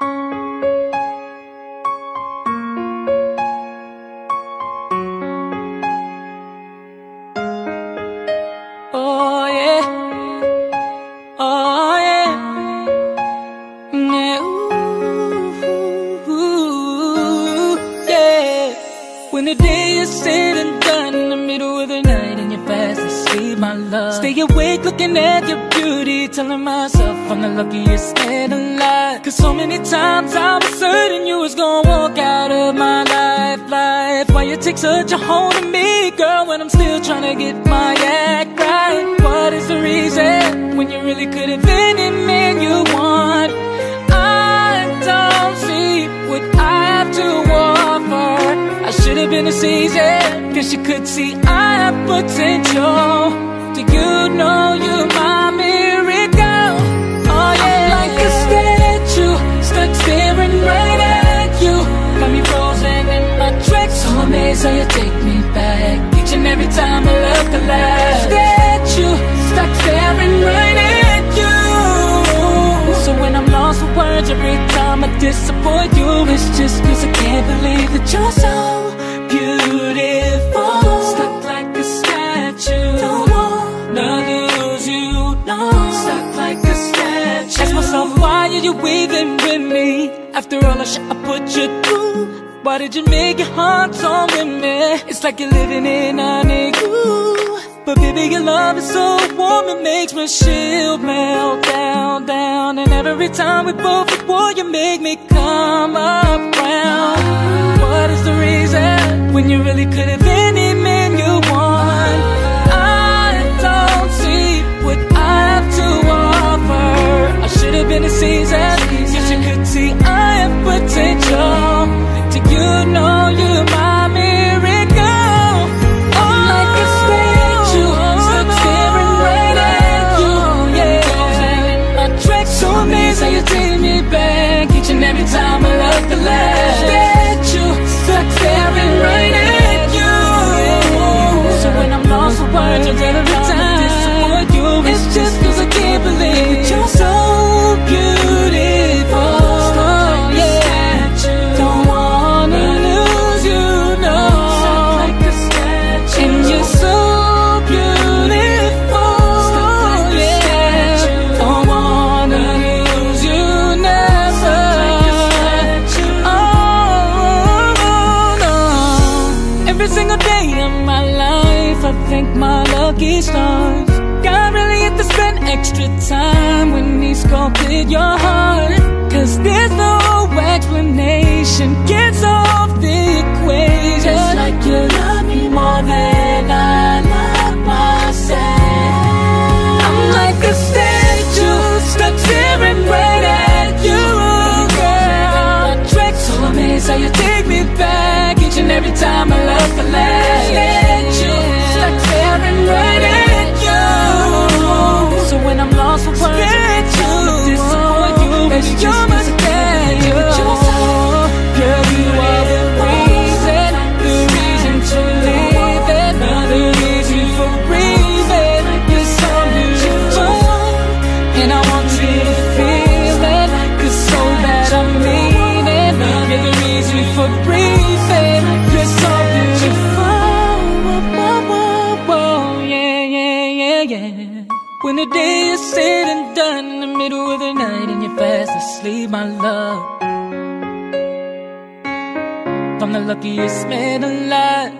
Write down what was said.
Uh, uh, uh, when the day is said and done in the middle of the night and you're fast asleep, my love. Stay awake looking at your beauty, telling myself I'm the luckiest man alive. Cause so many times I was certain you was gonna walk out of my life, life. Why you take such a hold of me, girl, when I'm still trying to get my act right? What is the reason when you really could have been any man you want? I don't see what I have to offer. I should have been a season, cause you could see I have potential. Do you know you're my miracle? Oh yeah, I'm like a statue, stuck staring right at you. Got me frozen in my tracks, so amazed how you take me back. Each and every time I look alive, statue, stuck staring right at you. So when I'm lost for words, every time I disappoint Stuck like a statue. Ask myself, why are you weaving with me? After all the shit I put you through, why did you make your heart on with me? It's like you're living in an igloo. But baby, your love is so warm, it makes my shield melt down, down. And every time we both at war, you make me come around. What is the reason when you really could have been thank my lucky stars. God really had to spend extra time when He sculpted your heart. Cause there's no explanation, can't solve the equation. Just like you love me more than I love myself. I'm like a statue, stuck staring right at you, girl. So amazed how you take me back each and every time I look alive. Statue, you're fast asleep, my love. I'm the luckiest man alive.